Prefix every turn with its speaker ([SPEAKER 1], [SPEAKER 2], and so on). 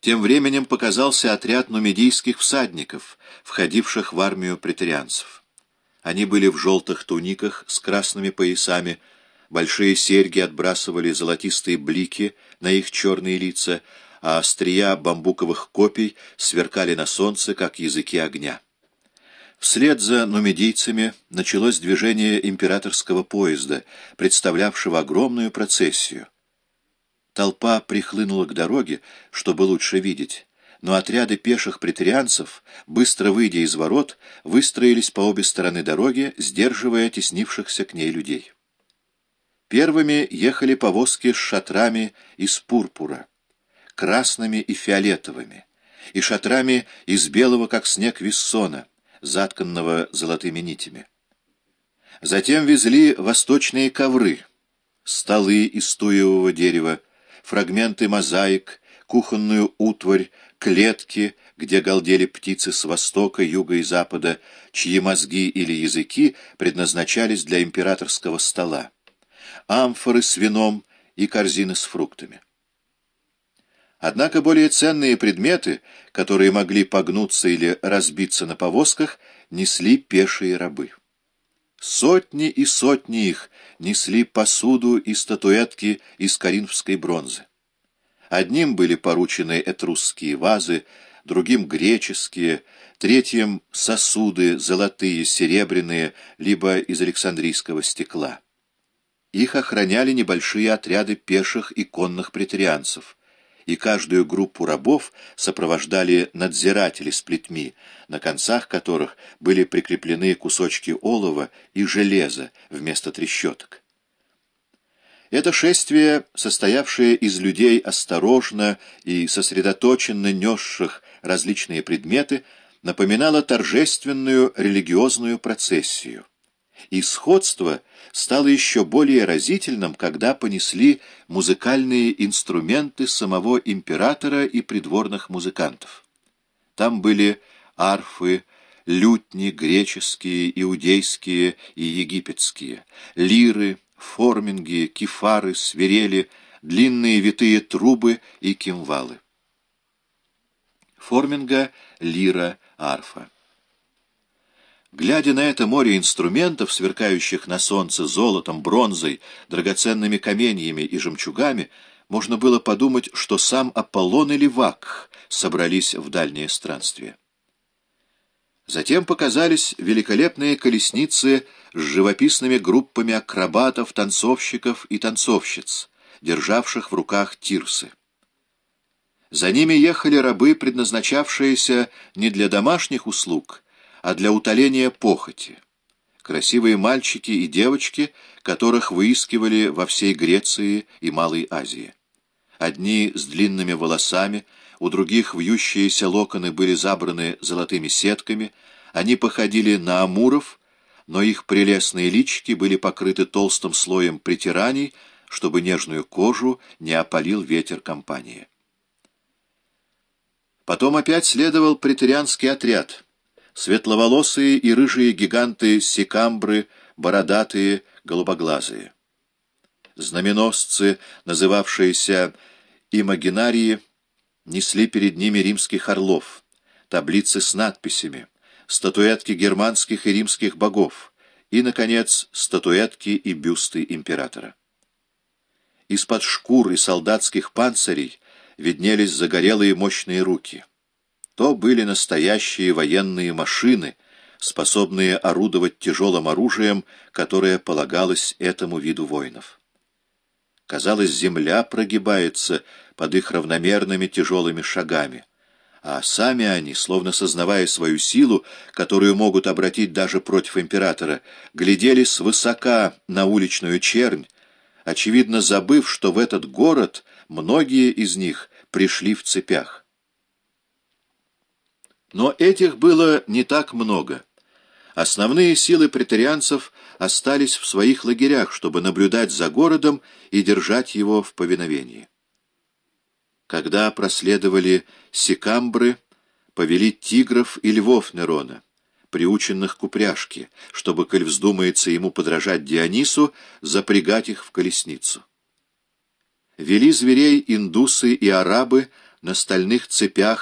[SPEAKER 1] Тем временем показался отряд нумидийских всадников, входивших в армию претарианцев. Они были в желтых туниках с красными поясами, большие серьги отбрасывали золотистые блики на их черные лица, а острия бамбуковых копий сверкали на солнце, как языки огня. Вслед за нумидийцами началось движение императорского поезда, представлявшего огромную процессию. Толпа прихлынула к дороге, чтобы лучше видеть, но отряды пеших претарианцев, быстро выйдя из ворот, выстроились по обе стороны дороги, сдерживая теснившихся к ней людей. Первыми ехали повозки с шатрами из пурпура, красными и фиолетовыми, и шатрами из белого, как снег виссона, затканного золотыми нитями. Затем везли восточные ковры, столы из туевого дерева, фрагменты мозаик, кухонную утварь, клетки, где галдели птицы с востока, юга и запада, чьи мозги или языки предназначались для императорского стола, амфоры с вином и корзины с фруктами. Однако более ценные предметы, которые могли погнуться или разбиться на повозках, несли пешие рабы. Сотни и сотни их несли посуду и статуэтки из коринфской бронзы. Одним были поручены этрусские вазы, другим — греческие, третьим — сосуды, золотые, серебряные, либо из александрийского стекла. Их охраняли небольшие отряды пеших и конных претарианцев — и каждую группу рабов сопровождали надзиратели с плетьми, на концах которых были прикреплены кусочки олова и железа вместо трещоток. Это шествие, состоявшее из людей осторожно и сосредоточенно несших различные предметы, напоминало торжественную религиозную процессию. И сходство стало еще более разительным, когда понесли музыкальные инструменты самого императора и придворных музыкантов. Там были арфы, лютни греческие, иудейские и египетские, лиры, форминги, кефары, свирели, длинные витые трубы и кимвалы. Форминга, лира, арфа. Глядя на это море инструментов, сверкающих на солнце золотом, бронзой, драгоценными каменьями и жемчугами, можно было подумать, что сам Аполлон или Вакх собрались в дальнее странствие. Затем показались великолепные колесницы с живописными группами акробатов, танцовщиков и танцовщиц, державших в руках тирсы. За ними ехали рабы, предназначавшиеся не для домашних услуг, а для утоления похоти. Красивые мальчики и девочки, которых выискивали во всей Греции и Малой Азии. Одни с длинными волосами, у других вьющиеся локоны были забраны золотыми сетками, они походили на амуров, но их прелестные личики были покрыты толстым слоем притираний, чтобы нежную кожу не опалил ветер компании. Потом опять следовал претерианский отряд — светловолосые и рыжие гиганты Сикамбры, бородатые, голубоглазые. Знаменосцы, называвшиеся имагинарии, несли перед ними римских орлов, таблицы с надписями, статуэтки германских и римских богов и, наконец, статуэтки и бюсты императора. Из-под шкур и солдатских панцирей виднелись загорелые мощные руки — то были настоящие военные машины, способные орудовать тяжелым оружием, которое полагалось этому виду воинов. Казалось, земля прогибается под их равномерными тяжелыми шагами, а сами они, словно сознавая свою силу, которую могут обратить даже против императора, глядели свысока на уличную чернь, очевидно забыв, что в этот город многие из них пришли в цепях. Но этих было не так много. Основные силы претарианцев остались в своих лагерях, чтобы наблюдать за городом и держать его в повиновении. Когда проследовали секамбры, повели тигров и львов Нерона, приученных к упряжке, чтобы, коль вздумается ему подражать Дионису, запрягать их в колесницу. Вели зверей индусы и арабы, на стальных цепях